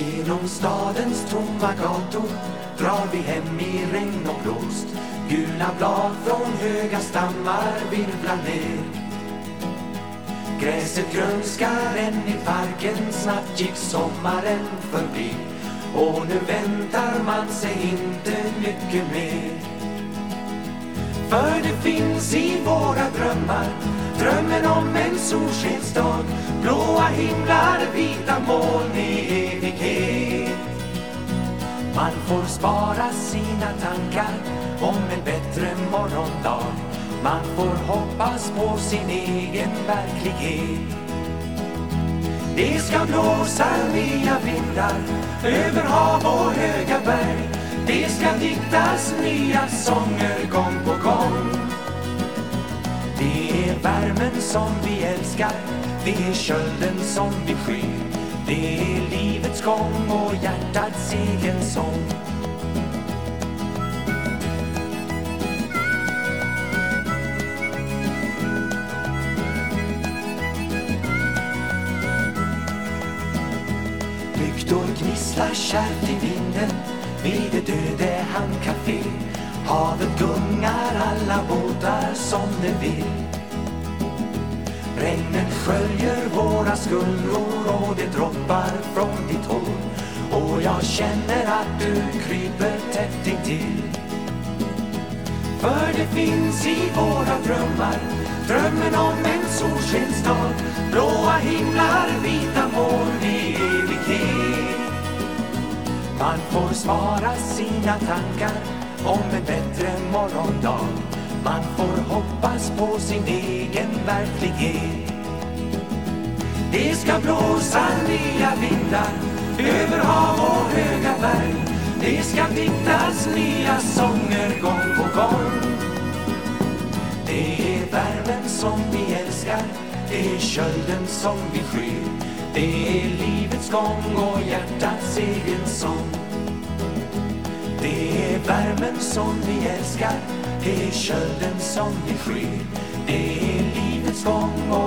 Genom stadens tomma gator drar vi hem i regn och blåst. Gula blad från höga stammar virvlar ner. Gräset grönskar än i parken, snabbt gick sommaren förbi. Och nu väntar man sig inte mycket mer. För det finns i våra drömmar Drömmen om en solskensdag. Blåa himlar, vita moln i evighet. Man får spara sina tankar om en bättre morgondag. Man får hoppas på sin egen verklighet. Det ska blåsa nya vindar över hav och höga berg. Det ska diktas nya sånger Det värmen som vi älskar. Det är kölden som vi skyr. Det är livets gång och hjärtats egen sång. Lyktor gnisslar kärvt i vinden vid det döde hamncafé. Havet gungar alla båtar som det vill. Regnet sköljer våra skuldror och det droppar från ditt hår. Och jag känner att du kryper tätt intill. För det finns i våra drömmar Drömmen om en solskensdag Blåa himlar, vita moln i evighet. Man får spara sina tankar om en bättre morgondag hoppas på sin egen verklighet. Det ska blåsa nya vindar över hav och höga berg. Det ska diktas nya sånger gång på gång. Det är värmen som vi älskar Det är kölden som vi skyr. Det är livets gång och hjärtats egen sång värmen som vi älskar. Det är kölden som vi skyr. Det är livets gång och